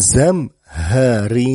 زمهرير.